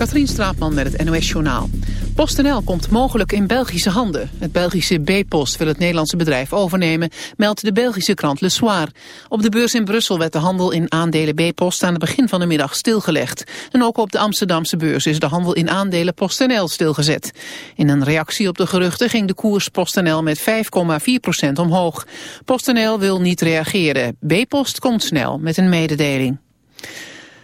Katrien Straatman met het NOS-journaal. PostNL komt mogelijk in Belgische handen. Het Belgische B-Post wil het Nederlandse bedrijf overnemen, meldt de Belgische krant Le Soir. Op de beurs in Brussel werd de handel in aandelen B-Post aan het begin van de middag stilgelegd. En ook op de Amsterdamse beurs is de handel in aandelen PostNL stilgezet. In een reactie op de geruchten ging de koers PostNL met 5,4% omhoog. PostNL wil niet reageren. B-Post komt snel met een mededeling.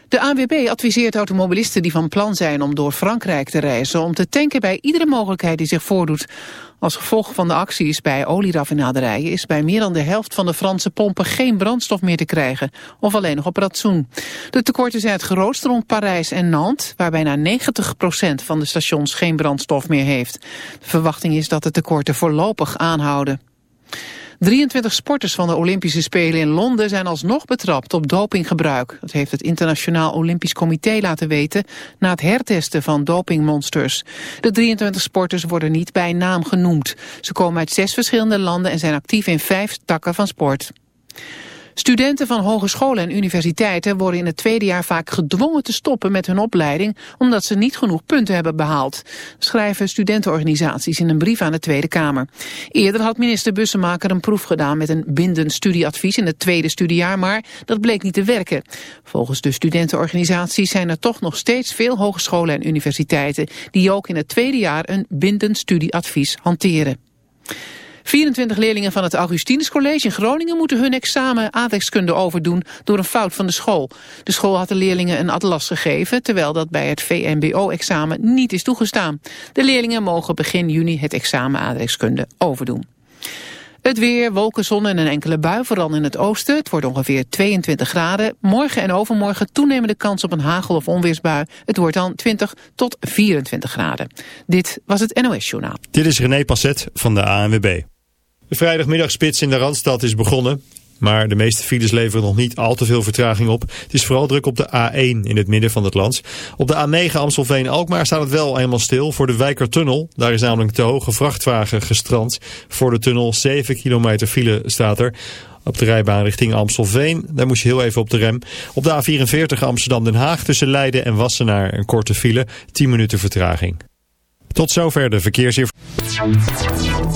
De ANWB adviseert automobilisten die van plan zijn om door Frankrijk te reizen... om te tanken bij iedere mogelijkheid die zich voordoet. Als gevolg van de acties bij olieraffinaderijen... is bij meer dan de helft van de Franse pompen geen brandstof meer te krijgen... of alleen nog op ratsoen. De tekorten zijn het grootst rond Parijs en Nantes... waar bijna 90% van de stations geen brandstof meer heeft. De verwachting is dat de tekorten voorlopig aanhouden. 23 sporters van de Olympische Spelen in Londen zijn alsnog betrapt op dopinggebruik. Dat heeft het Internationaal Olympisch Comité laten weten na het hertesten van dopingmonsters. De 23 sporters worden niet bij naam genoemd. Ze komen uit zes verschillende landen en zijn actief in vijf takken van sport. Studenten van hogescholen en universiteiten worden in het tweede jaar vaak gedwongen te stoppen met hun opleiding omdat ze niet genoeg punten hebben behaald, schrijven studentenorganisaties in een brief aan de Tweede Kamer. Eerder had minister Bussemaker een proef gedaan met een bindend studieadvies in het tweede studiejaar, maar dat bleek niet te werken. Volgens de studentenorganisaties zijn er toch nog steeds veel hogescholen en universiteiten die ook in het tweede jaar een bindend studieadvies hanteren. 24 leerlingen van het Augustinus College in Groningen moeten hun examen aardrijkskunde overdoen door een fout van de school. De school had de leerlingen een atlas gegeven, terwijl dat bij het VMBO-examen niet is toegestaan. De leerlingen mogen begin juni het examen aardrijkskunde overdoen. Het weer, wolken, zon en een enkele bui, vooral in het oosten. Het wordt ongeveer 22 graden. Morgen en overmorgen toenemende kans op een hagel- of onweersbui. Het wordt dan 20 tot 24 graden. Dit was het NOS Journaal. Dit is René Passet van de ANWB. De vrijdagmiddagspits in de Randstad is begonnen. Maar de meeste files leveren nog niet al te veel vertraging op. Het is vooral druk op de A1 in het midden van het land. Op de A9 Amstelveen-Alkmaar staat het wel helemaal stil voor de Wijkertunnel. Daar is namelijk te hoge vrachtwagen gestrand. Voor de tunnel 7 kilometer file staat er. Op de rijbaan richting Amstelveen, daar moest je heel even op de rem. Op de A44 Amsterdam-Den Haag tussen Leiden en Wassenaar een korte file. 10 minuten vertraging. Tot zover de verkeersinformatie.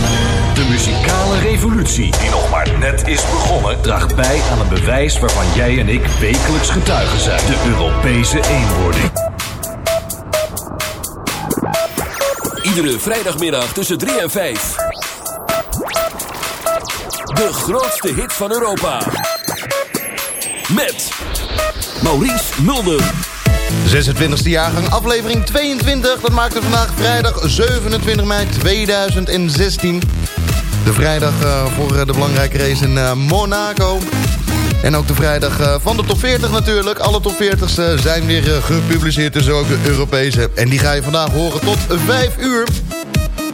De muzikale revolutie, die nog maar net is begonnen, draagt bij aan een bewijs waarvan jij en ik wekelijks getuigen zijn: de Europese eenwording. Iedere vrijdagmiddag tussen 3 en 5. De grootste hit van Europa. Met Maurice Mulder. 26e jaargang, aflevering 22. Dat maakte vandaag vrijdag 27 mei 2016. De vrijdag uh, voor de belangrijke race in uh, Monaco. En ook de vrijdag van de top 40 natuurlijk. Alle top 40's zijn weer gepubliceerd, dus ook de Europese. En die ga je vandaag horen tot 5 uur.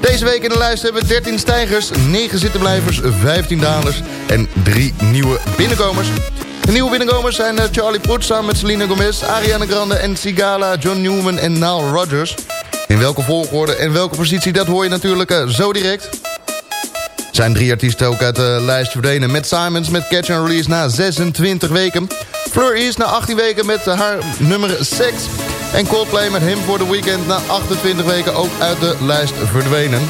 Deze week in de lijst hebben we 13 stijgers, 9 zittenblijvers, 15 dalers en 3 nieuwe binnenkomers. De nieuwe binnenkomers zijn Charlie Puth samen met Selena Gomez, Ariana Grande en Sigala, John Newman en Nile Rodgers. In welke volgorde en welke positie, dat hoor je natuurlijk zo direct zijn drie artiesten ook uit de lijst verdwenen. Met Simons met Catch and Release na 26 weken. Fleur East na 18 weken met haar nummer 6. En Coldplay met Him voor the Weekend na 28 weken ook uit de lijst verdwenen.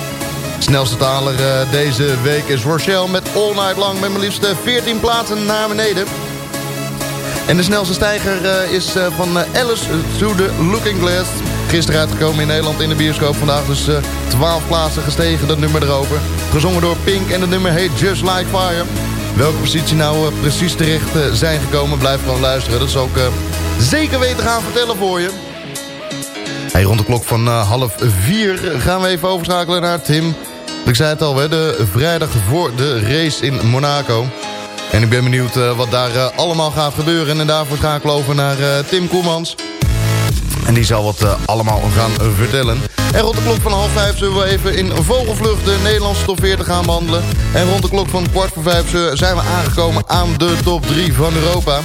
Snelste taler uh, deze week is Rochelle met All Night Long met maar liefst 14 plaatsen naar beneden. En de snelste stijger uh, is uh, van Alice to the Looking Glass. Gisteren uitgekomen in Nederland in de bioscoop. Vandaag dus 12 plaatsen gestegen, dat nummer erover. Gezongen door Pink en het nummer heet Just Like Fire. Welke positie nou precies terecht zijn gekomen, blijf gewoon luisteren. Dat zal ik zeker weten gaan vertellen voor je. Hey, rond de klok van half vier gaan we even overschakelen naar Tim. Ik zei het al, de vrijdag voor de race in Monaco. En ik ben benieuwd uh, wat daar uh, allemaal gaat gebeuren. En daarvoor ga ik over naar uh, Tim Koemans. En die zal wat allemaal gaan vertellen. En rond de klok van half vijf zullen we even in vogelvlucht de Nederlandse top 40 gaan behandelen. En rond de klok van kwart voor vijf zijn we aangekomen aan de top 3 van Europa.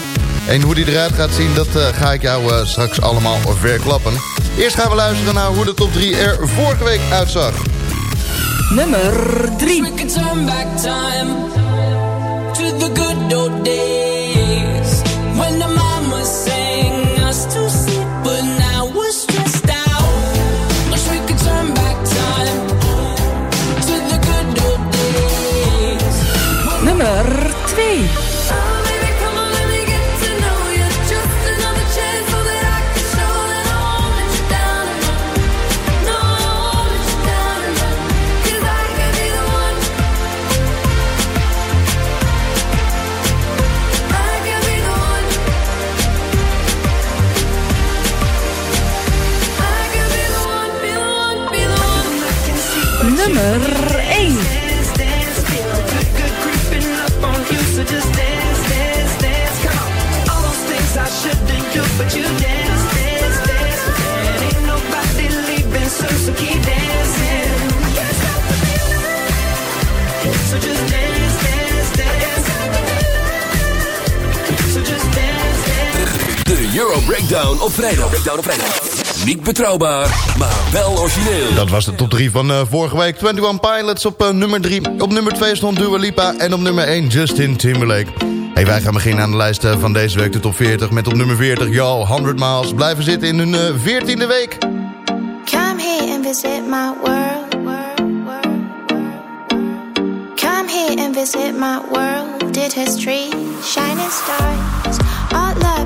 En hoe die eruit gaat zien, dat ga ik jou straks allemaal verklappen. Eerst gaan we luisteren naar hoe de top 3 er vorige week uitzag. Nummer 3 Euro Breakdown op vrijdag. Breakdown op vrijdag. Niet betrouwbaar, maar wel origineel. Dat was de top 3 van uh, vorige week. 21 Pilots op uh, nummer 3. Op nummer 2 stond Dua Lipa. En op nummer 1 Justin Timberlake. Hey, wij gaan beginnen aan de lijst uh, van deze week, de top 40. Met op nummer 40, Yo, 100 Miles. Blijven zitten in hun 14e week. Come here and visit my world. Come here and visit my world. Did history, shining stars. Our love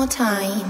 more time.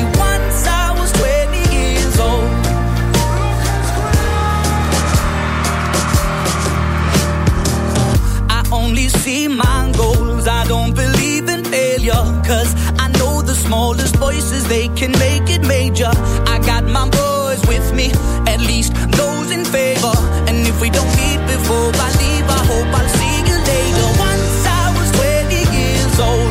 Smallest voices, they can make it major. I got my boys with me, at least those in favor. And if we don't meet before I leave, I hope I'll see you later. Once I was 20 years old,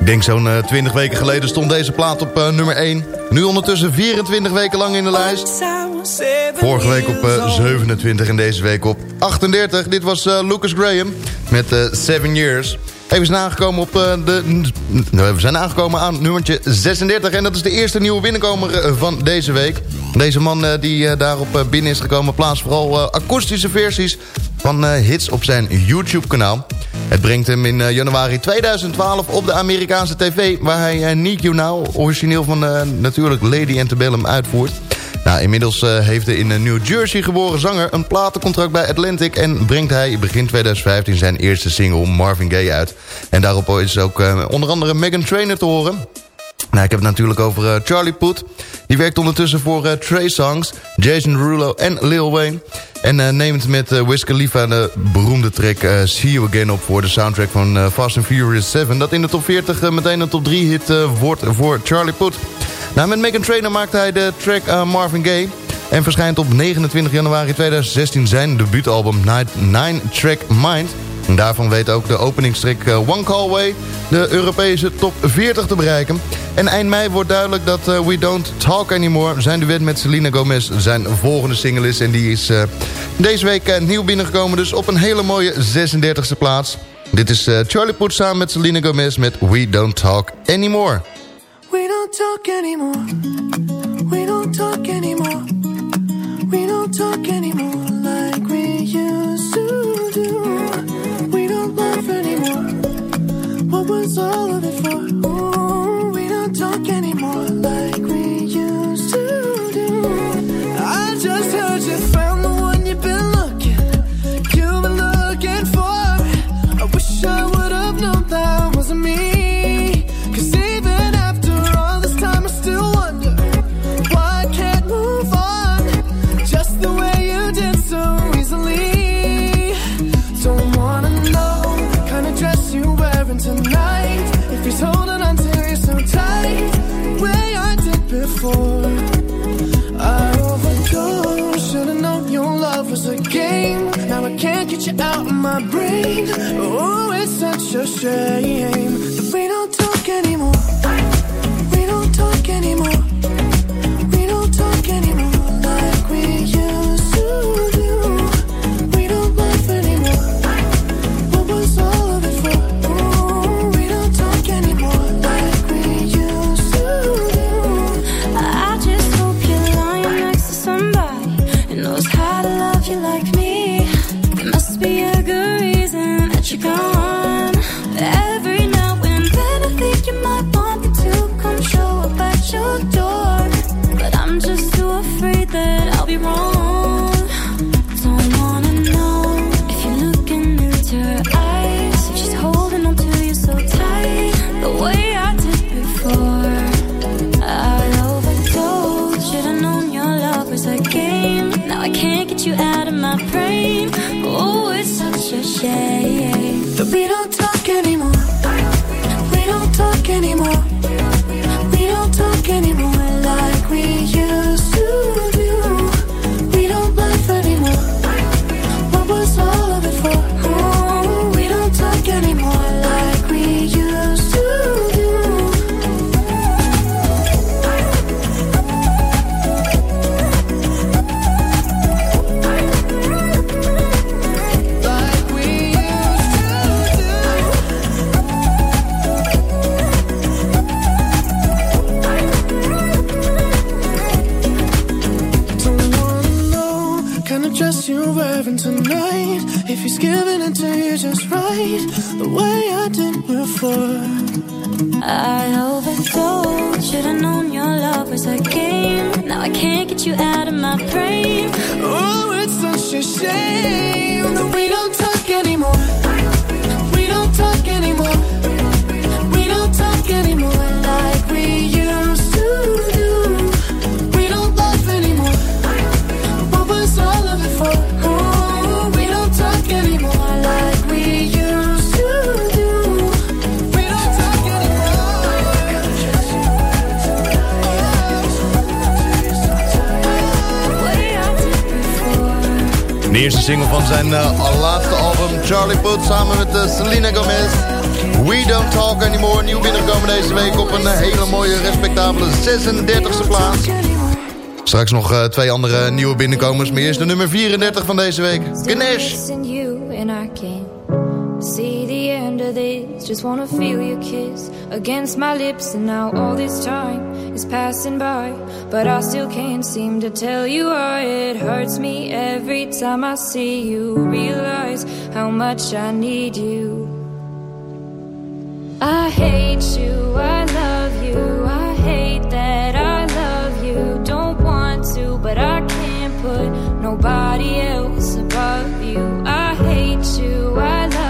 Ik denk zo'n eh, 20 weken geleden stond deze plaat op eh, nummer 1. Nu ondertussen 24 weken lang in de lijst. Vorige week op eh, 27 en deze week op 38. Dit was eh, Lucas Graham met eh, Seven Years. Even zijn aangekomen op eh, de... Nou, we zijn aangekomen aan nummertje 36. En dat is de eerste nieuwe binnenkomer eh, van deze week. Deze man eh, die eh, daarop eh, binnen is gekomen... plaatst vooral eh, akoestische versies van eh, hits op zijn YouTube-kanaal. Het brengt hem in eh, januari 2012 op de Amerikaanse tv... waar hij eh, Need You Now, origineel van natuurlijk Lady Antebellum, uitvoert. Nou, inmiddels heeft de in New Jersey geboren zanger... een platencontract bij Atlantic... en brengt hij begin 2015 zijn eerste single Marvin Gaye uit. En daarop is ook onder andere Megan Trainor te horen... Nou, ik heb het natuurlijk over eh, Charlie Puth. Die werkt ondertussen voor eh, Trey Songs, Jason Derulo en Lil Wayne. En eh, neemt met uh, Wiz Khalifa de beroemde track See You Again op... voor de soundtrack van Fast and Furious 7. Dat in de top 40 eh, meteen een top 3 hit wordt voor Charlie Puth. Nou, met Megan Trainor maakt hij de track Marvin Gaye... En verschijnt op 29 januari 2016 zijn debuutalbum Nine Track Mind... En daarvan weet ook de openingstrek eh, One Call Away de Europese top 40 te bereiken. En eind mei wordt duidelijk dat eh, We Don't Talk Anymore... zijn duet met Selena Gomez zijn volgende single is. En die is eh, deze week nieuw binnengekomen. Dus op een hele mooie 36e plaats. Dit is Charlie Puth samen met Selena Gomez met We Don't Talk Anymore. We don't talk anymore. Shame single van zijn uh, laatste album, Charlie Puth, samen met uh, Selena Gomez. We Don't Talk Anymore, nieuw binnenkomen deze week op een hele mooie, respectabele 36e plaats. Straks nog twee andere nieuwe binnenkomers, maar eerst de nummer 34 van deze week, Ganesh. See the end of this, just feel your kiss against my lips, and now all this time is passing by. But I still can't seem to tell you why it hurts me every time I see you. Realize how much I need you. I hate you, I love you, I hate that I love you. Don't want to, but I can't put nobody else above you. I hate you, I love you,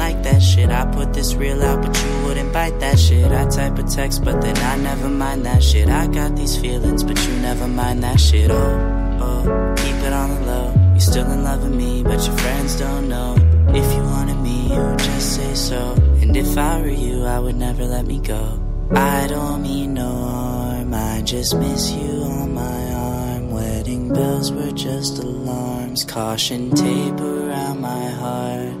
that shit. I put this real out, but you wouldn't bite that shit. I type a text, but then I never mind that shit. I got these feelings, but you never mind that shit. Oh, oh, keep it on the low. You're still in love with me, but your friends don't know. If you wanted me, you would just say so. And if I were you, I would never let me go. I don't mean no harm, I just miss you on my arm. Wedding bells were just alarms, caution tape around my heart.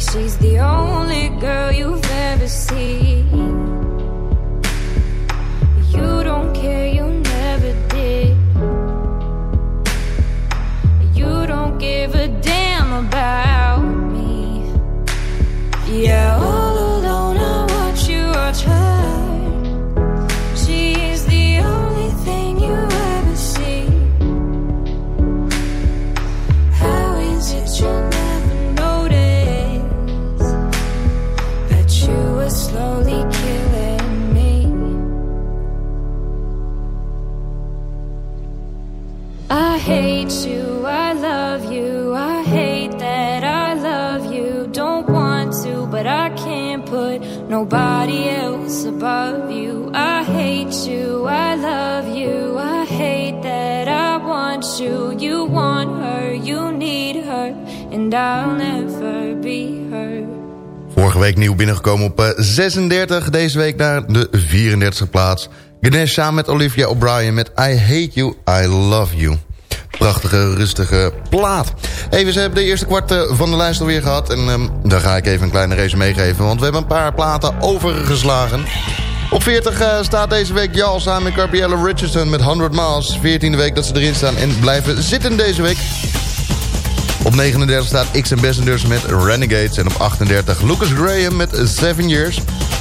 She's the only girl you've ever seen. Nobody else above you. I hate you, I love you, I hate that I want you. You want her, you need her, and I'll never be her. Vorige week nieuw binnengekomen op eh, 36. Deze week naar de 34e plaats. Ganesh samen met Olivia O'Brien met I Hate You, I Love You. Prachtige, rustige plaat. Even, ze hebben de eerste kwart eh, van de lijst alweer gehad. En ehm, daar ga ik even een kleine race meegeven. Want we hebben een paar platen overgeslagen. Op 40 eh, staat deze week Jal samen met Gabriella Richardson met 100 Miles. 14e week dat ze erin staan en blijven zitten deze week. Op 39 staat X Ambassadors met Renegades. En op 38 Lucas Graham met 7 Years.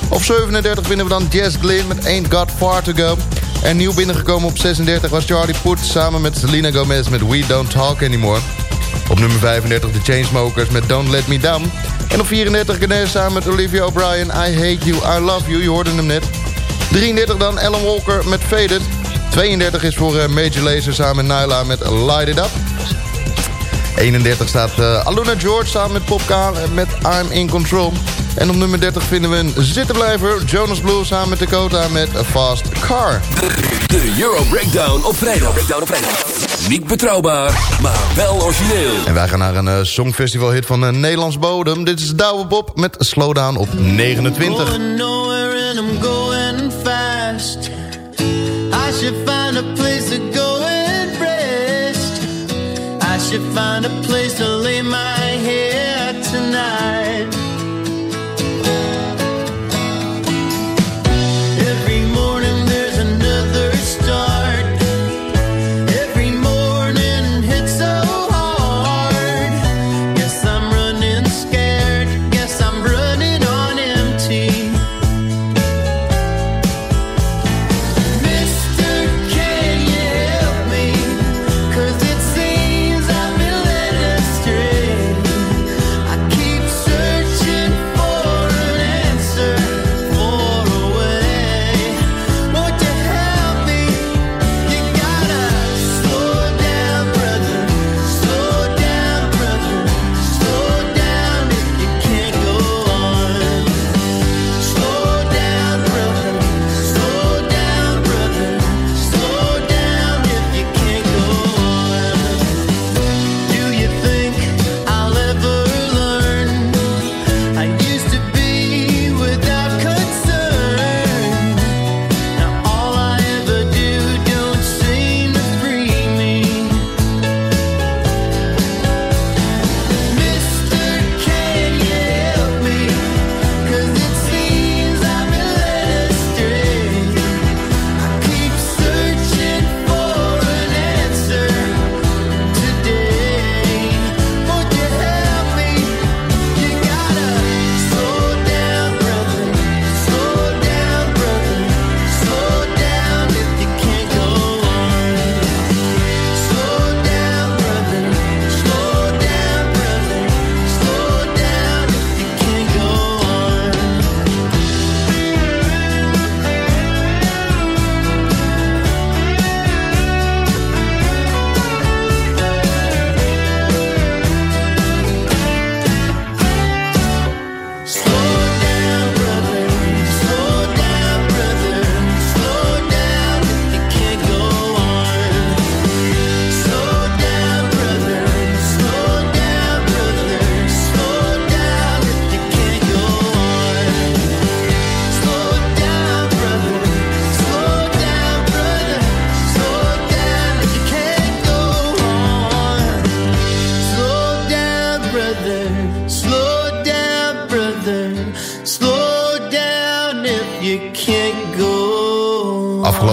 Op 37 vinden we dan Jess Glynn met Ain't Got Far To Go. En nieuw binnengekomen op 36 was Charlie Puth samen met Selena Gomez met We Don't Talk Anymore. Op nummer 35 de Chainsmokers met Don't Let Me Down. En op 34 Ganesh samen met Olivia O'Brien I Hate You, I Love You. Je hoorde hem net. 33 dan Ellen Walker met Faded. 32 is voor eh, Major Lazer samen met Nyla met Light It Up. 31 staat uh, Aluna George samen met Pop Kaan met I'm In Control. En op nummer 30 vinden we een zittenblijver. Jonas Blue samen met Dakota met A Fast Car. De Euro Breakdown op vrijdag. Breakdown op vrijdag. Niet betrouwbaar, maar wel origineel. En wij gaan naar een uh, songfestival hit van uh, Nederlands bodem. Dit is Douwe Bob met Slowdown op 29. Going nowhere and I'm going fast. I should find should find a place to lay my head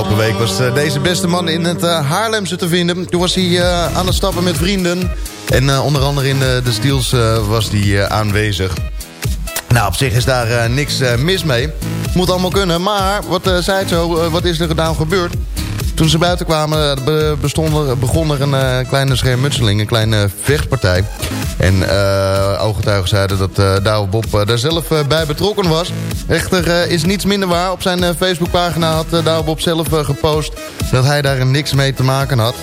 Afgelopen week was eh, deze beste man in het eh, Haarlemse te vinden. Toen was hij eh, aan het stappen met vrienden. En onder andere in de, Steels was hij aanwezig. Nou, op zich is daar niks mis mee. Moet allemaal kunnen. Maar, wat zei het zo, wat is er nou gebeurd? Toen ze buiten kwamen, begon er een eh, kleine schermutseling, een kleine vechtpartij. En eh ooggetuigen zeiden dat uh, Douwe Bob eh, daar zelf eh, bij betrokken was. Echter eh, is niets minder waar. Op zijn eh, Facebookpagina had uh, Douwe Bob zelf eh, gepost dat hij daar niks mee te maken had.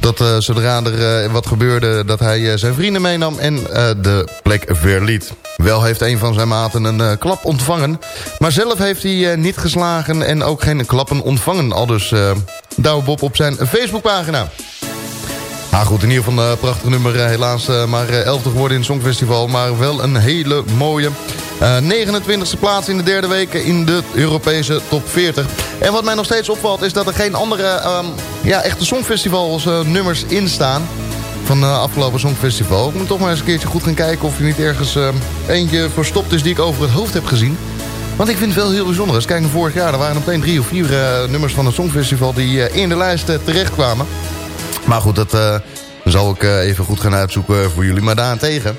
Dat zodra er wat gebeurde, dat hij zijn vrienden meenam en de plek verliet. Wel heeft een van zijn maten een uh, klap ontvangen. Maar zelf heeft hij uh, niet geslagen en ook geen klappen ontvangen. Al dus uh, Douwe Bob op zijn Facebookpagina. Nou goed, in ieder geval een prachtig nummer. Helaas maar 11 geworden in het Songfestival. Maar wel een hele mooie. Uh, 29e plaats in de derde week in de Europese top 40. En wat mij nog steeds opvalt is dat er geen andere um, ja, echte Songfestivals uh, nummers in staan. Van de afgelopen Songfestival. Ik moet toch maar eens een keertje goed gaan kijken of er niet ergens uh, eentje verstopt is die ik over het hoofd heb gezien. Want ik vind het wel heel bijzonder. Als ik kijk vorig jaar, er waren meteen drie of vier uh, nummers van het Songfestival die in de lijst terechtkwamen. Maar goed, dat zal ik even goed gaan uitzoeken voor jullie. Maar daarentegen,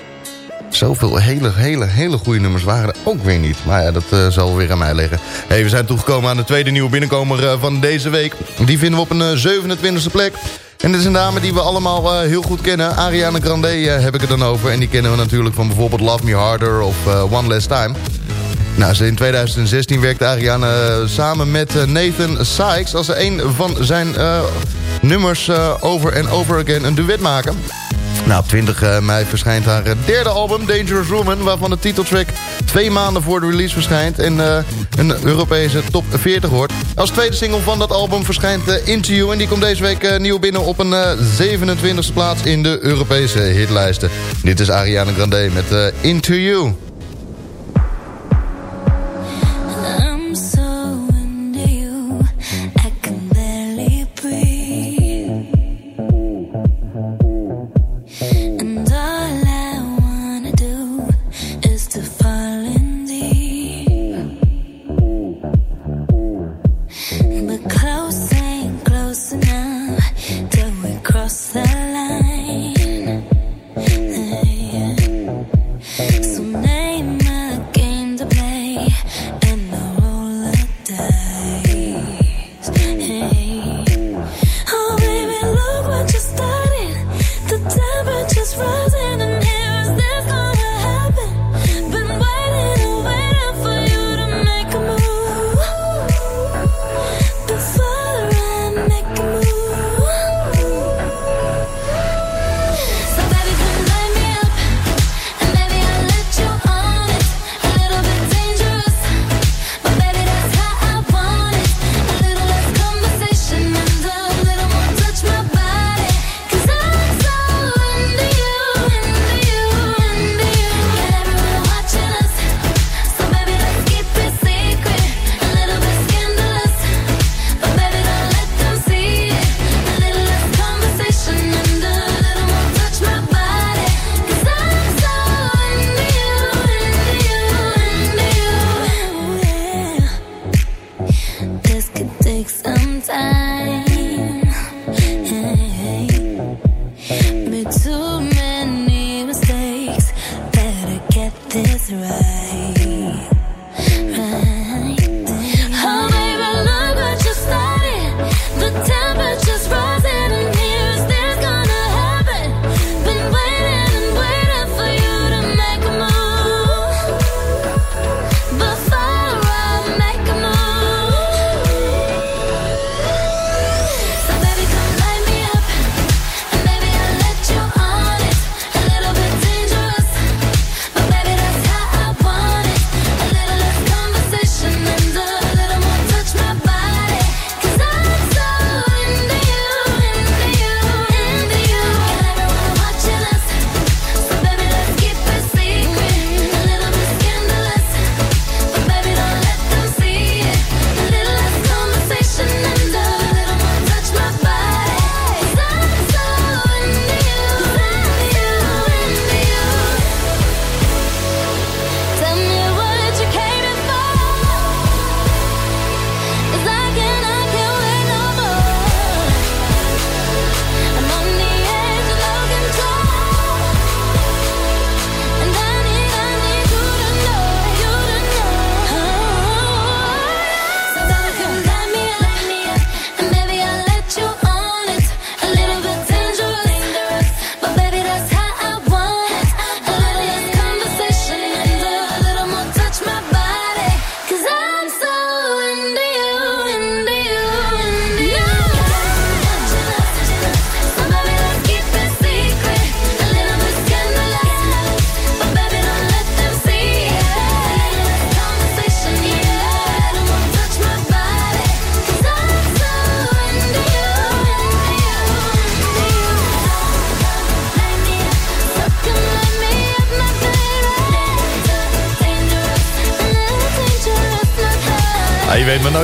zoveel hele, hele, hele goede nummers waren er ook weer niet. Maar ja, dat uh, zal weer aan mij liggen. We zijn toegekomen aan de tweede nieuwe binnenkomer van deze week. Die vinden we op een 27e plek. En dit is een dame die we allemaal heel goed kennen. Ariana Grande heb ik het dan over. En die kennen we natuurlijk van bijvoorbeeld Love Me Harder of One Last Time. Nou, in 2016 werkte Ariana samen met Nathan Sykes... als een van zijn nummers over en over again een duet maken. Nou, op 20 eh, mei verschijnt haar eh, derde album, Dangerous Woman... waarvan de titeltrack twee maanden voor de release verschijnt... en eh, een Europese top 40 wordt. Als tweede single van dat album verschijnt uh, Into You... en die komt deze week nieuw binnen op een uh, 27e plaats in de Europese hitlijsten. Dit is Ariana Grande met Into You.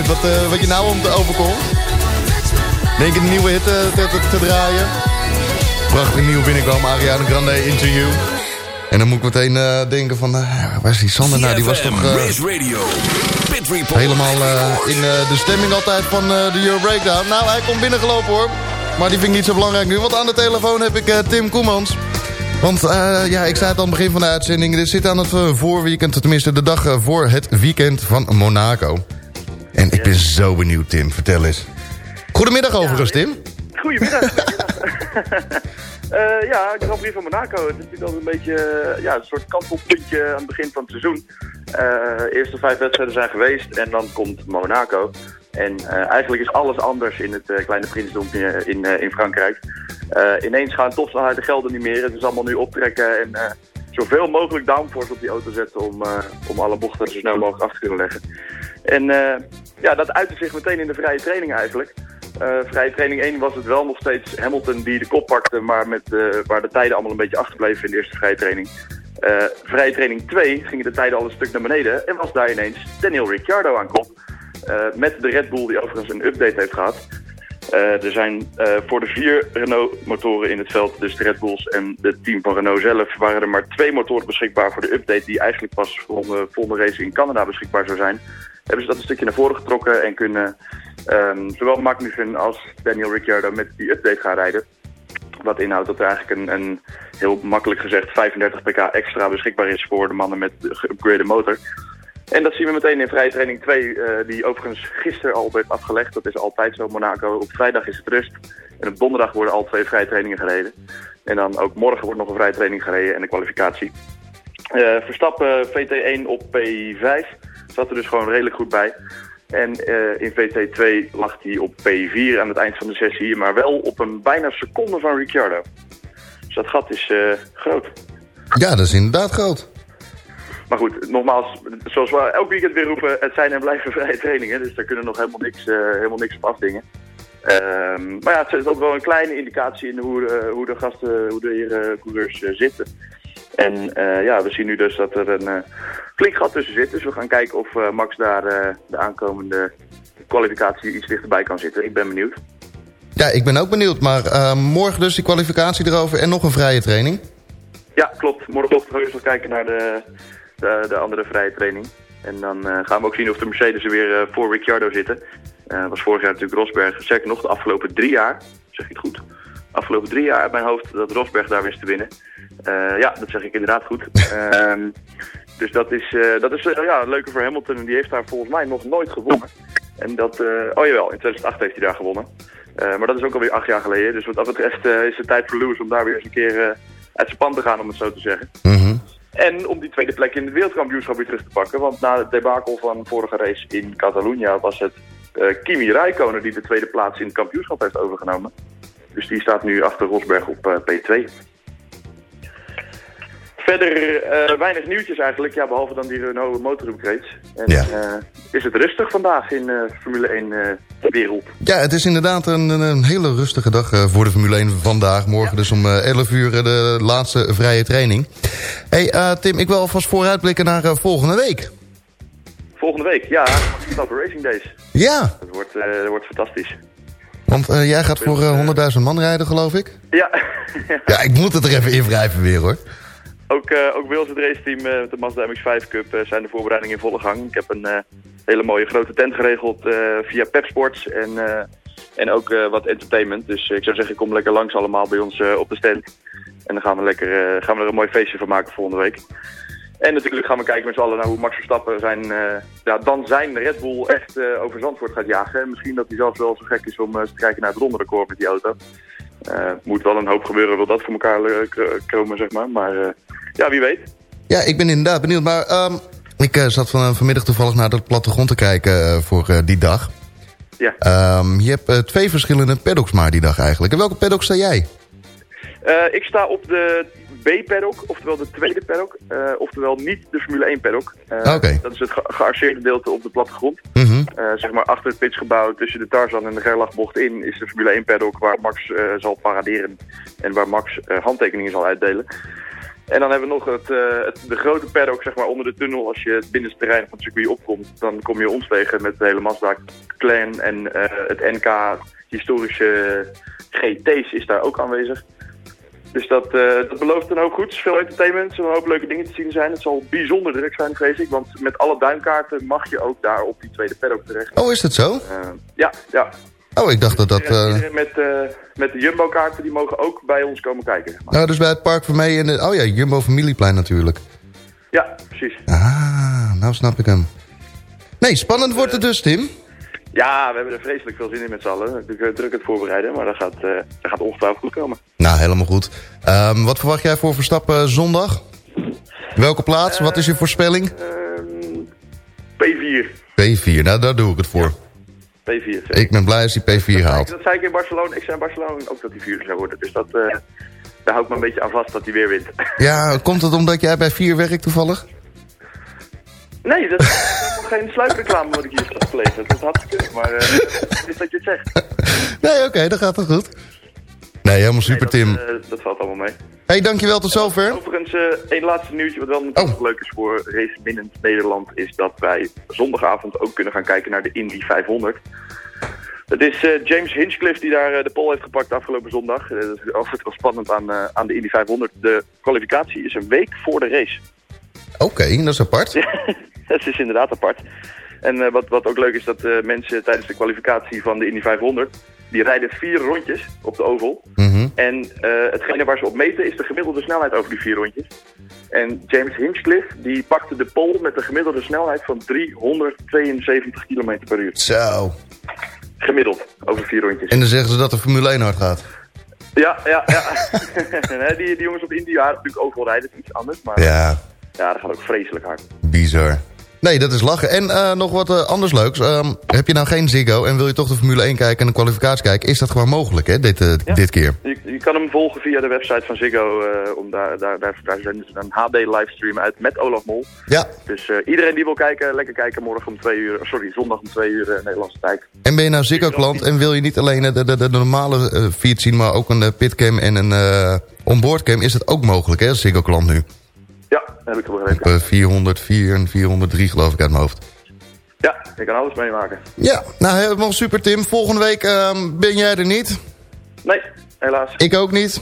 Wat, eh, wat je nou om te overkomt. Denk een nieuwe hit eh, te, te, te draaien. Prachtig nieuw binnenkwam, Ariana Grande, You. En dan moet ik meteen eh, denken van, waar is die Sander nou? Die was toch Radio, helemaal in de stemming altijd van de Euro Breakdown. Nou, hij komt binnengelopen hoor. Maar die vind ik niet zo belangrijk nu, want aan de telefoon heb ik Tim Koemans. Want ja, ik zei het aan het begin van de uitzending. Dit zit aan het voorweekend, tenminste de dag voor het weekend van Monaco. Ik ben zo benieuwd, Tim. Vertel eens. Goedemiddag overigens, Tim. Goedemiddag. Eh ja, Grand Prix van Monaco. Het is natuurlijk altijd een beetje eh, ja, een soort kantelpuntje aan het begin van het seizoen. Eh eerste vijf wedstrijden zijn geweest en dan komt Monaco. En eigenlijk is alles anders in het kleine prinsdom in, in, in Frankrijk. Ineens gaan topsnelheden gelden niet meer. Het is allemaal nu optrekken en zoveel mogelijk downforce op die auto zetten om, om alle bochten zo snel mogelijk af te kunnen leggen. En eh, ja, dat uitte zich meteen in de vrije training eigenlijk. Eh, vrije training 1 was het wel nog steeds Hamilton die de kop pakte, maar met, waar de tijden allemaal een beetje achterbleven in de eerste vrije training. Eh, vrije training 2 gingen de tijden al een stuk naar beneden en was daar ineens Daniel Ricciardo aan kop. Met de Red Bull die overigens een update heeft gehad. Eh, er zijn voor de vier Renault-motoren in het veld, dus de Red Bulls en het team van Renault zelf, waren er maar twee motoren beschikbaar voor de update die eigenlijk pas voor de volgende race in Canada beschikbaar zou zijn. Hebben ze dat een stukje naar voren getrokken en kunnen ehm, zowel Magnussen als Daniel Ricciardo met die update gaan rijden. Wat inhoudt dat er eigenlijk een, een heel makkelijk gezegd 35 pk extra beschikbaar is voor de mannen met de geüpgrade motor. En dat zien we meteen in vrije training 2, eh, die overigens gisteren al werd afgelegd. Dat is altijd zo, Monaco. Op vrijdag is het rust. En op donderdag worden al twee vrije trainingen gereden. En dan ook morgen wordt nog een vrije training gereden en de kwalificatie. Eh, Verstappen VT1 op P5 zat er dus gewoon redelijk goed bij. En eh, in VT2 lag hij op P4 aan het eind van de sessie, maar wel op een bijna seconde van Ricciardo. Dus dat gat is eh, groot. Ja, dat is inderdaad groot. Maar goed, nogmaals, zoals we elk weekend weer roepen, het zijn en blijven vrije trainingen. Dus daar kunnen nog helemaal niks, eh, helemaal niks op afdingen. Ehm, maar ja, het is ook wel een kleine indicatie in hoe, hoe de gasten, hoe de heren coureurs zitten. En eh, ja, we zien nu dus dat er een eh, flink gat tussen zit. Dus we gaan kijken of eh, Max daar de aankomende kwalificatie iets dichterbij kan zitten. Ik ben benieuwd. Ja, ik ben ook benieuwd. Maar morgen dus die kwalificatie erover en nog een vrije training. Ja, klopt. Morgenochtend gaan we eens kijken naar de, de, de andere vrije training. En dan gaan we ook zien of de Mercedes er weer voor Ricciardo zitten. Was vorig jaar natuurlijk Rosberg. Zeker nog de afgelopen drie jaar, zeg ik het goed. Afgelopen drie jaar uit mijn hoofd dat Rosberg daar wist te winnen. Eh, ja, dat zeg ik inderdaad goed. Ehm, dus dat is, eh, dat is eh, ja, leuke voor Hamilton. En die heeft daar volgens mij nog nooit gewonnen. En dat, oh jawel, in 2008 heeft hij daar gewonnen. Maar dat is ook alweer acht jaar geleden. Dus wat dat betreft is het tijd voor Lewis om daar weer eens een keer uit zijn pan te gaan, om het zo te zeggen. En om die tweede plek in het wereldkampioenschap weer terug te pakken. Want na het debakel van vorige race in Catalunya was het Kimi Räikkönen die de tweede plaats in het kampioenschap heeft overgenomen. Dus die staat nu achter Rosberg op eh, P2. Verder eh, weinig nieuwtjes eigenlijk, ja, behalve dan die Renault motorupgrades. En eh, is het rustig vandaag in eh, Formule 1 eh, wereld. Ja, het is inderdaad een, een, hele rustige dag eh, voor de Formule 1 vandaag. Morgen dus om eh, 11 uur de laatste vrije training. hey, eh, Tim, ik wil alvast vooruitblikken naar volgende week. Volgende week, ja, Verstappen Racing Days. Ja, Dat wordt, dat wordt fantastisch. want eh, jij gaat voor eh, 100.000 man rijden, geloof ik. Ja, Ja, ik moet het er even invrijven weer, hoor. Ook, eh ook het raceteam eh, met de Mazda MX-5 Cup, eh, zijn de voorbereidingen in volle gang. Ik heb een hele mooie grote tent geregeld via Pep Sports en, en ook wat entertainment. Dus ik zou zeggen, kom lekker langs allemaal bij ons op de stand. En dan gaan we, lekker, gaan we er een mooi feestje van maken volgende week. En natuurlijk gaan we kijken met z'n allen naar hoe Max Verstappen zijn, ja, dan zijn Red Bull echt over Zandvoort gaat jagen. En misschien dat hij zelfs wel zo gek is om te kijken naar het ronderecord met die auto. Moet wel een hoop gebeuren, wil dat voor elkaar komen, zeg maar. Maar ja, wie weet. Ja, ik ben inderdaad benieuwd. Maar ehm, ik eh, zat van, vanmiddag toevallig naar de plattegrond te kijken eh, voor eh, die dag. Ja. Ehm, je hebt eh, twee verschillende paddocks maar die dag eigenlijk. En welke paddock sta jij? Eh, ik sta op de B-paddock, oftewel de tweede paddock. eh, oftewel niet de Formule 1 paddock. Eh, Oké. Dat is het ge gearseerde gedeelte op de plattegrond. Mhm. Eh, zeg maar achter het pitsgebouw tussen de Tarzan en de Gerlachbocht in is de Formule 1 paddock waar Max eh, zal paraderen en waar Max eh, handtekeningen zal uitdelen. En dan hebben we nog het, eh, het, de grote paddock zeg maar, onder de tunnel. Als je het binnenste terrein van het circuit opkomt, dan kom je ons tegen met de hele Mazda clan en eh, het NK historische GT's is daar ook aanwezig. Dus dat, eh, dat belooft een hoop goeds. Veel entertainment, er een hoop leuke dingen te zien zijn. Het zal bijzonder druk zijn, vrees ik. Want met alle duimkaarten mag je ook daar op die tweede paddock terecht. Oh, is dat zo? Ja, ja. Oh, ik dacht dat dat... Eh, iedereen met, eh, met de Jumbo-kaarten, die mogen ook bij ons komen kijken. zeg maar. nou, dus bij het park voor mij in de... Oh ja, Jumbo Familieplein natuurlijk. Ja, precies. Ah, nou snap ik hem. Nee, spannend wordt het dus, Tim. Ja, we hebben er vreselijk veel zin in met z'n allen. Ik ben druk het voorbereiden, maar dat gaat, eh, dat gaat ongetwijfeld goed komen. Nou, helemaal goed. Ehm, wat verwacht jij voor Verstappen zondag? Welke plaats? wat is je voorspelling? Ehm, P4. P4, nou daar doe ik het voor. P4. Ik ben blij als hij P4 haalt. Dat zei ik in Barcelona. Ik zei in Barcelona ook dat hij vierde zou worden. Dus dat, eh, daar hou ik me een beetje aan vast dat hij weer wint. Ja, komt het omdat jij bij 4 werkt toevallig? Nee, dat is helemaal geen sluipreclame wat ik hier te plegen. Dat had gekund, maar het is dat je het zegt. Nee, oké, dat gaat wel goed. Nee, helemaal super, Tim. Eh, dat valt allemaal mee. hey, dankjewel tot zover. Overigens, eh één laatste nieuwtje wat wel natuurlijk Oh. leuk is voor race binnen Nederland... is dat wij zondagavond ook kunnen gaan kijken naar de Indy 500. Het is eh, James Hinchcliffe die daar de pole heeft gepakt afgelopen zondag. Dat is altijd wel spannend aan, aan de Indy 500. De kwalificatie is een week voor de race. Oké, dat is apart. dat is inderdaad apart. En wat, wat ook leuk is dat mensen tijdens de kwalificatie van de Indy 500... die rijden vier rondjes op de oval. Mhm. En eh, hetgene waar ze op meten is de gemiddelde snelheid over die vier rondjes. En James Hinchcliffe die pakte de pole met een gemiddelde snelheid van 372 km per uur. Zo. Gemiddeld, over vier rondjes. En dan zeggen ze dat de Formule 1 hard gaat. Ja, ja, ja. Die, die jongens op Indy, ja, natuurlijk overal rijden, dat is iets anders. Maar Ja, ja, dat gaat ook vreselijk hard. bizar. Nee, dat is lachen. En eh, nog wat eh, anders leuks. Ehm, heb je nou geen Ziggo en wil je toch de Formule 1 kijken en de kwalificatie kijken... is dat gewoon mogelijk, hè, dit, eh, Ja. dit keer? Je, je kan hem volgen via de website van Ziggo. om daar, daar, daar, daar zenden ze een HD-livestream uit met Olaf Mol. Ja. Dus iedereen die wil kijken, lekker kijken morgen om twee uur. Sorry, zondag om twee uur Nederlandse tijd. En ben je nou Ziggo-klant en wil je niet alleen de, de, de, normale feed zien... maar ook een pitcam en een onboardcam... is dat ook mogelijk, hè, als Ziggo-klant nu? Heb ik al Op begrepen. eh, 404 en 403 geloof ik uit mijn hoofd. Ja, je kan alles meemaken. Ja, nou helemaal super Tim. Volgende week ehm, ben jij er niet. Nee, helaas. Ik ook niet.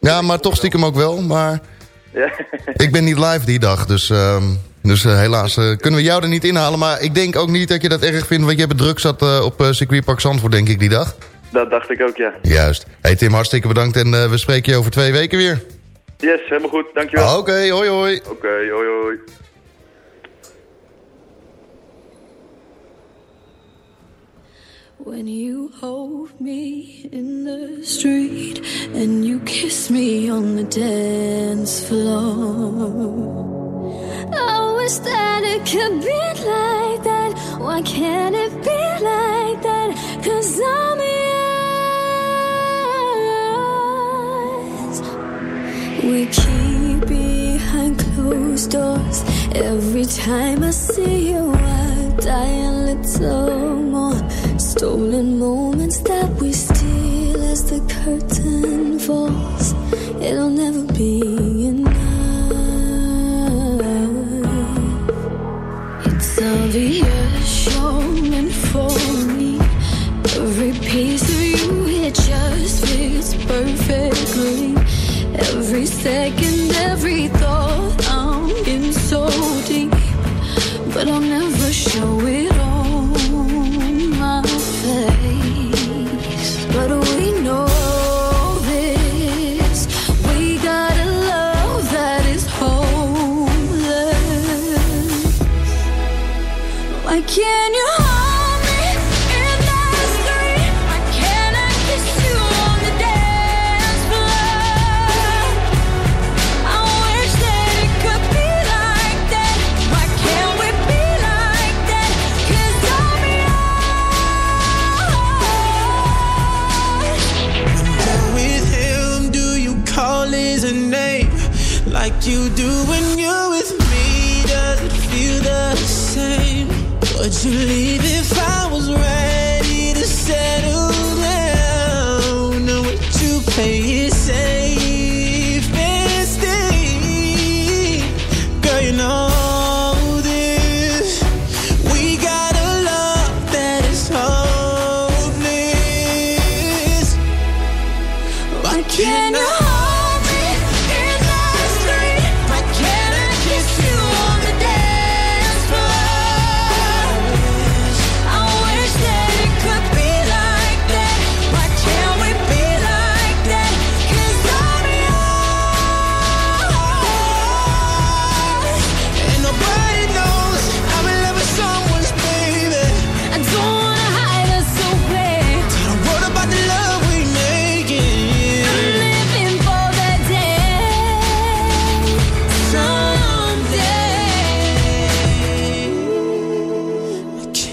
Ja, maar toch stiekem ook wel. Maar Ja. ik ben niet live die dag. Dus, ehm, dus eh, helaas eh, kunnen we jou er niet inhalen. Maar ik denk ook niet dat je dat erg vindt. Want je hebt druk zat eh, op uh, circuitpark Zandvoort denk ik die dag. Dat dacht ik ook, ja. Juist. Hey Tim, hartstikke bedankt. En eh, we spreken je over twee weken weer. Yes, helemaal goed. Dankjewel. Oké, hoi hoi. Oké, hoi hoi. When you hold me in the street and you kiss me on the dance floor. Oh, I wish that it could be like that. Why can't it be like that? Cause I'm yours. We keep behind closed doors. Every time I see you, I die a little more. Stolen moments that we steal as the curtain falls. It'll never be enough. It's obvious you're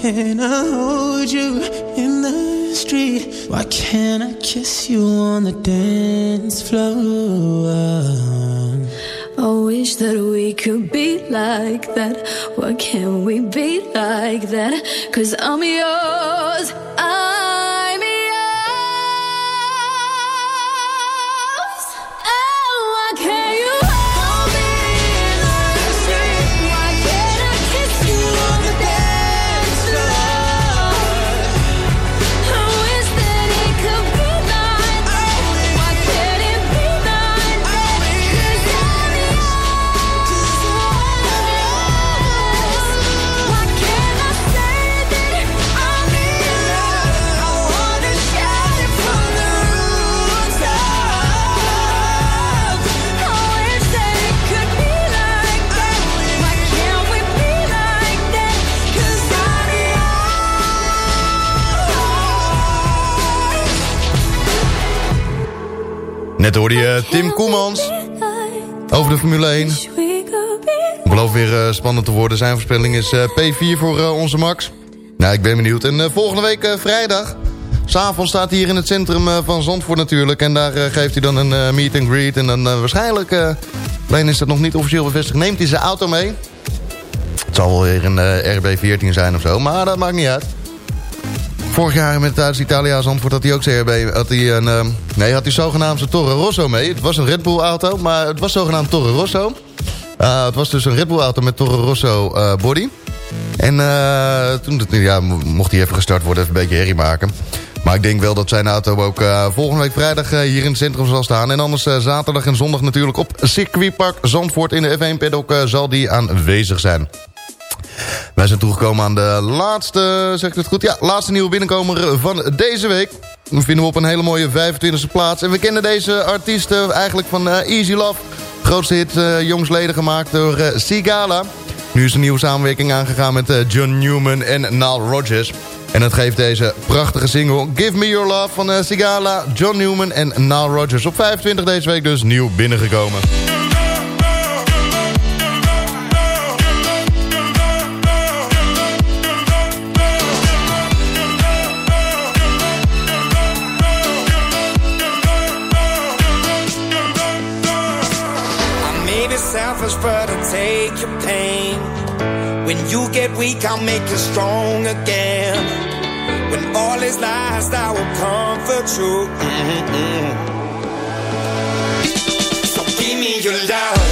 can't I hold you in the street? Why can't I kiss you on the dance floor? I wish that we could be like that. Why can't we be like that? Cause I'm yours. I'm Net hoorde je Tim Koemans over de Formule 1. Belooft weer eh, spannend te worden. Zijn voorspelling is eh, P4 voor eh, onze Max. Nou, ik ben benieuwd. En volgende week vrijdag... S'avonds staat hij hier in het centrum van Zandvoort natuurlijk. En daar geeft hij dan een meet and greet. En dan waarschijnlijk, alleen is dat nog niet officieel bevestigd... neemt hij zijn auto mee. Het zal wel weer een eh, RB14 zijn of zo. Maar dat maakt niet uit. Vorig jaar met Thuis Italia Zandvoort had hij ook CRB. Had hij een, ehm, nee, had hij zogenaamd zijn Torre Rosso mee. Het was een Red Bull auto, maar het was zogenaamd Torre Rosso. Uh, het was dus een Red Bull auto met Torre Rosso uh, body. En uh, toen ja, mocht hij even gestart worden, even een beetje herrie maken. Maar ik denk wel dat zijn auto ook volgende week vrijdag hier in het centrum zal staan. En anders zaterdag en zondag natuurlijk op circuitpark Zandvoort in de F1 paddock zal die aanwezig zijn. Wij zijn toegekomen aan de laatste, zeg ik het goed? Ja, laatste nieuwe binnenkomer van deze week. We vinden we op een hele mooie 25e plaats. En we kennen deze artiesten eigenlijk van uh, Easy Love. Grootste hit uh, jongsleden gemaakt door uh, Sigala. Nu is een nieuwe samenwerking aangegaan met John Newman en Nile Rodgers. En dat geeft deze prachtige single Give Me Your Love van Sigala, John Newman en Nile Rodgers. Op 25 deze week dus nieuw binnengekomen. Take your pain. When you get weak, I'll make you strong again. When all is lost, I will comfort you. Mm-hmm. So give me your love.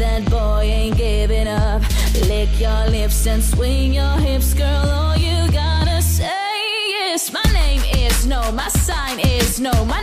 That boy ain't giving up, lick your lips and swing your hips, girl. All you gotta say is my name is no, my sign is no, my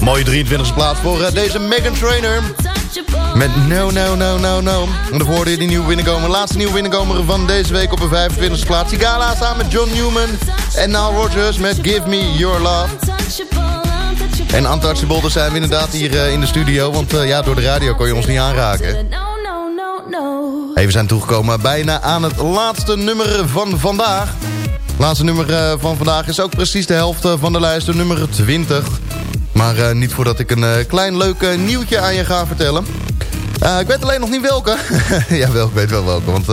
Mooie 23e plaats voor eh, deze Megan Trainer. Met No No No No No. En daarvoor hoorde die nieuwe binnenkomer. Laatste nieuwe binnenkomer van deze week op de 25e plaats. Sigala samen met John Newman. En Nile Rodgers met Give Me Your Love. En Untouchable, daar zijn we inderdaad hier eh, in de studio. Want eh, ja, door de radio kon je ons niet aanraken. Hey, we zijn toegekomen bijna aan het laatste nummer van vandaag. Het laatste nummer van vandaag is ook precies de helft van de lijst, de nummer 20. Maar eh, niet voordat ik een eh, klein leuk eh, nieuwtje aan je ga vertellen. Ik weet alleen nog niet welke. ja, wel, ik weet wel welke. Want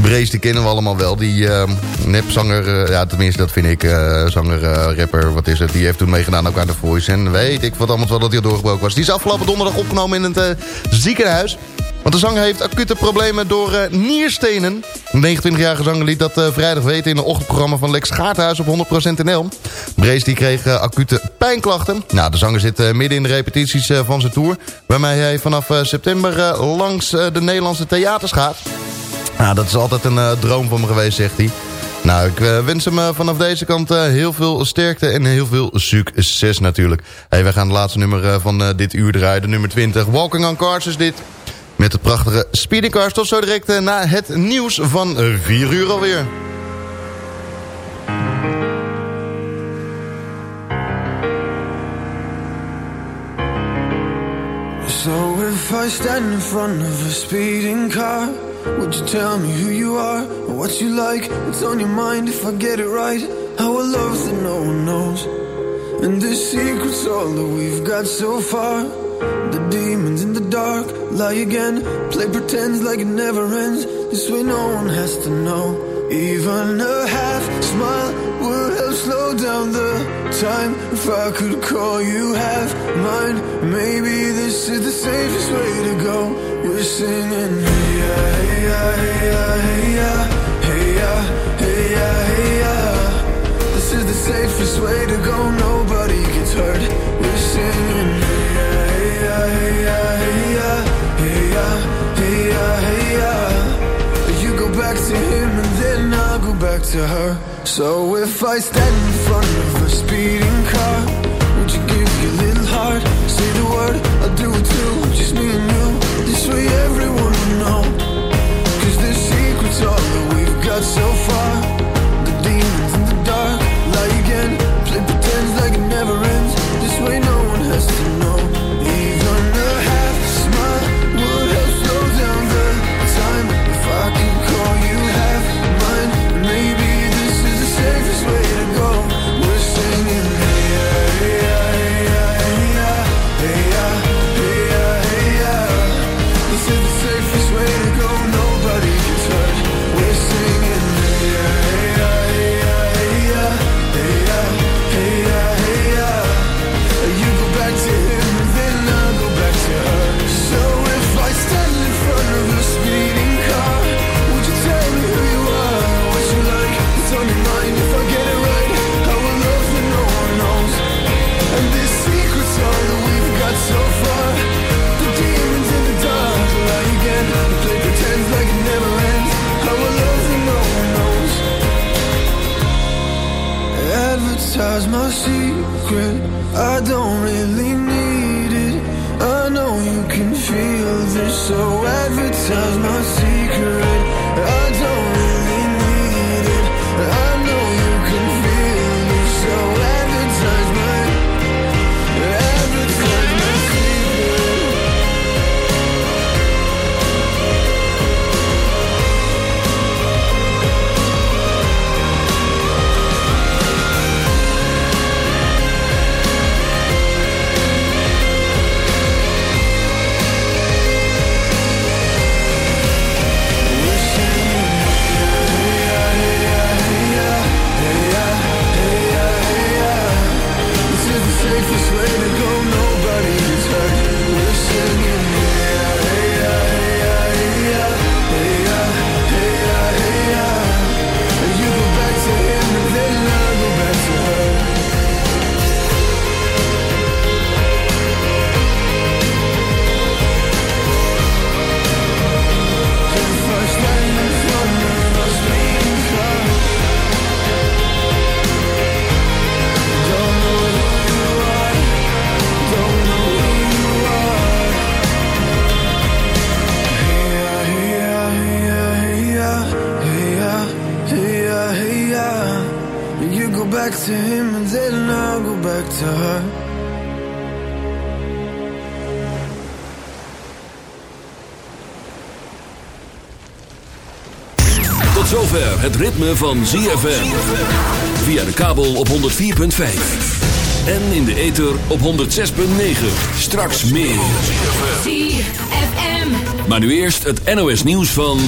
Brace, die kennen we allemaal wel. Die eh, nepzanger, ja tenminste dat vind ik, eh, zanger, rapper, wat is het. Die heeft toen meegedaan ook aan The Voice. En weet ik wat allemaal wel dat hij doorgebroken was. Die is afgelopen donderdag opgenomen in het ziekenhuis. Want de zanger heeft acute problemen door nierstenen. De 29-jarige zanger liet dat eh, vrijdag weten in een ochtendprogramma van Lex Gaarthuis op 100% NL. Brees die kreeg eh, acute pijnklachten. Nou, de zanger zit eh, midden in de repetities van zijn tour. Waarmee hij vanaf september langs de Nederlandse theaters gaat. Nou, dat is altijd een droom van me geweest, zegt hij. Nou, ik wens hem vanaf deze kant heel veel sterkte en heel veel succes natuurlijk. Hey, wij gaan het laatste nummer van dit uur draaien, de nummer 20. Walking on Cars is dit. Met het prachtige Speedy Cars. Tot zo direct eh, na het nieuws van 4 uur alweer. So if I stand in front of a speeding car, would you tell me who you are, what you like, what's on your mind if I get it right? How I love that no one knows, and the secret's all that we've got so far. The demons in the dark lie again, play pretends like it never ends. This way no one has to know. Even a half smile would help slow down the time if I could call you half mine. Maybe this is the safest way to go. We're singing, hey hey ya, hey ya, hey ya, hey ya, hey ya, hey ya. This is the safest way to go. Nobody gets hurt. We're singing, to her. So if I stand in front of a speeding car, would you give your little heart? Say the word, I'll do it too. Just me and you. This way everyone will know. Cause the secret's all that we've got so far. My secret. I don't really need it. I know you can feel this, so advertise my secret. I don't to him and then I'll go back to her. Tot zover het ritme van ZFM. Via de kabel op 104.5. En in de ether op 106.9. Straks meer. ZFM. Maar nu eerst het NOS nieuws van...